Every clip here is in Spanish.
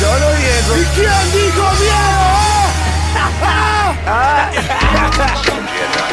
Yo no digo. ¿Y quién dijo miedo?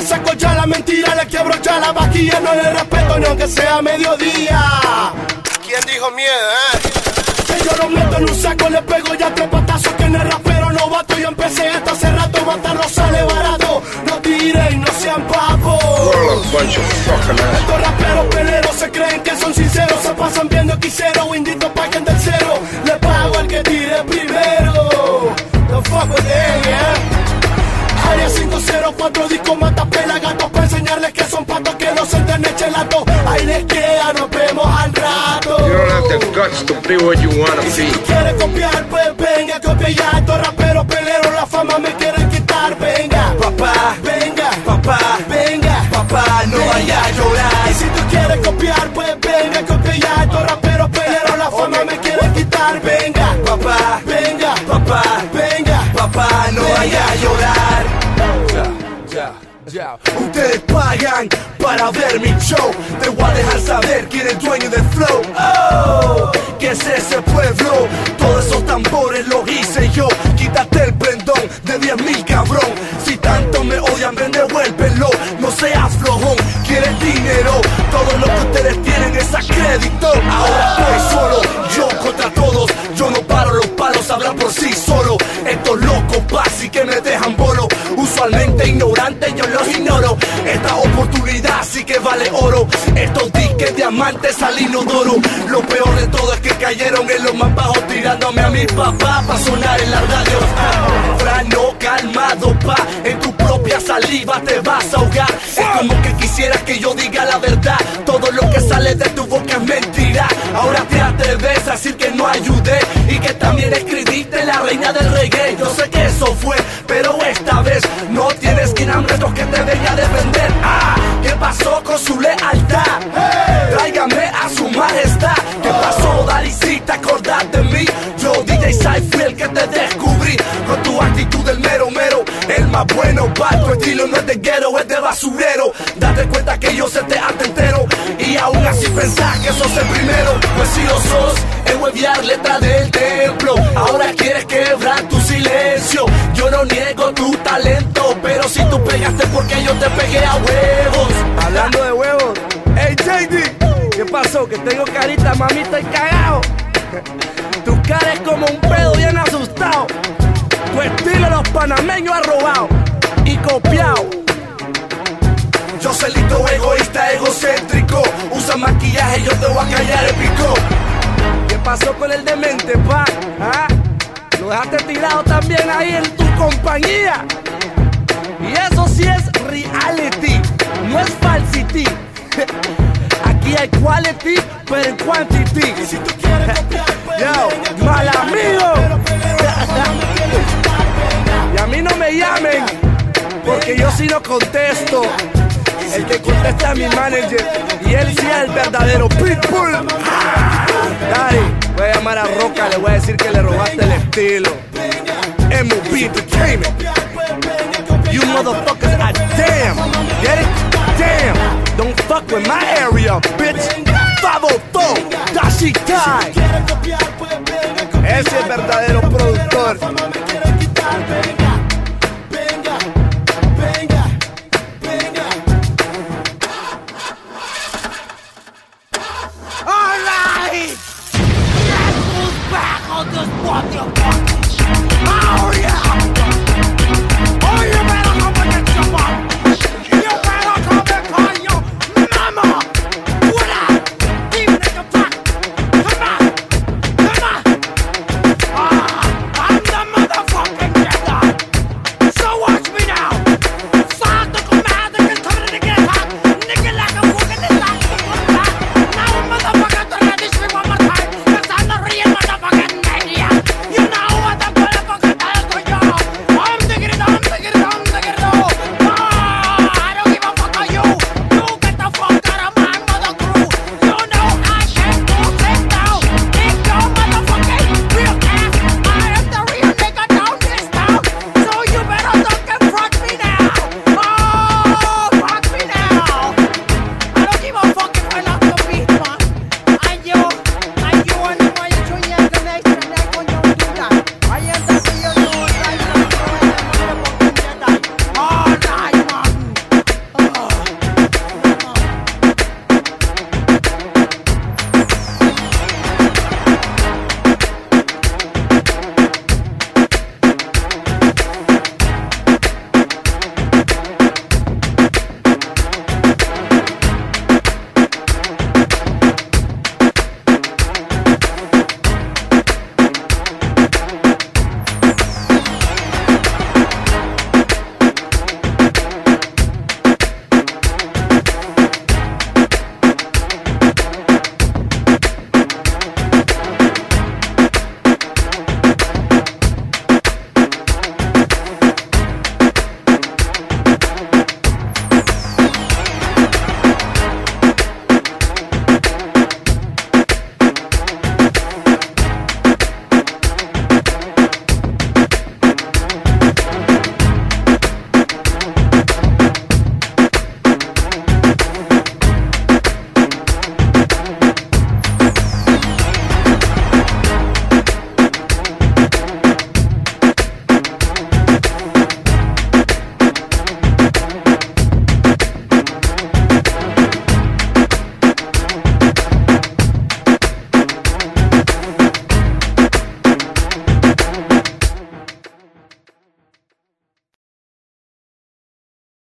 Le saco ya la mentira, le quiebro ya la vajilla. No le respeto ni aunque sea mediodía. ¿Quién dijo miedo, eh? Que yo lo meto en un saco, le pego ya tres patazos que en el rapero novato. Yo empecé esto hace rato, matarlo sale barato. No tiren, no sean papos. Estos raperos peleros se creen que son sinceros, se pasan viendo quisero, indito paguen del cero. Le pago al que tire primero. No fuck with them, yeah. Área 504, disco mata pela gatos para enseñarles que son patos que no se entienden chelato. Ahí les queda, nos vemos al rato. You don't have the guts to be what you wanna Y si be. tú quieres copiar, pues venga, copia ya. Estos raperos peleros la fama me quieren quitar. Venga, Papá, venga, papá, venga, papá, no vaya a llorar. Y si tú quieres copiar, pues venga, copia ya. Estos raperos peleros la fama me quieren quitar. Venga, Papá, venga, papá, venga. papá, no vaya a llorar. Ustedes pagan para ver mi show. Te voy a dejar saber quién es dueño del flow. Oh, ¿qué es ese pueblo? Todos esos tambores los hice yo. Quítate el prendón de 10 mil cabrón. Si tanto me odian, ven devuélvelo. No seas flojón, quieres dinero. Todo lo que ustedes tienen es a crédito. Ahora estoy solo, yo contra todos. Yo no paro, los palos hablan por sí solo. Estos locos pasi que me dejan bolo. Usualmente ignorante, yo los ignoro. Esta oportunidad sí que vale oro. Estos disques diamantes al inodoro. Lo peor de todo es que cayeron en los más bajos tirándome a mi papá para sonar en la radio. Ah, Frano, calmado, pa. En tu propia saliva te vas a ahogar. Es como que quisieras que yo diga la verdad. Todo lo que sale de tu boca es mentira. Ahora bueno, pa' tu estilo no es de guero, es de basurero. Date cuenta que yo sé te arte entero y aún así pensás que sos el primero. Pues si lo sos, es hueviar letra del templo. Ahora quieres quebrar tu silencio. Yo no niego tu talento, pero si tú pegaste porque yo te pegué a huevos. Hablando de huevos, hey JD, ¿qué pasó? Que tengo carita, mami, estoy cagado. Tu cara es como un pedo bien asustado. Tu estilo los panameños ha robado y copiado. Yo soy listo, egoísta, egocéntrico. Usa maquillaje, yo te voy a callar el pico. ¿Qué pasó con el demente, pa? ¿Ah? Lo dejaste tirado también ahí en tu compañía. Y eso sí es reality, no es falsity. Aquí hay quality, pero en quantity. Si tú quieres copiar, pues Yo, mal amigo. que yo sí no contesto. El que contesta a mi manager y él sí es el verdadero pitbull. Daddy, voy a llamar a Roca, le voy a decir que le robaste el estilo. MOB Entertainment. You motherfuckers are damn. Get it? Damn. Don't fuck with my area, bitch. 502, Dashi Kai. Ese es el verdadero productor.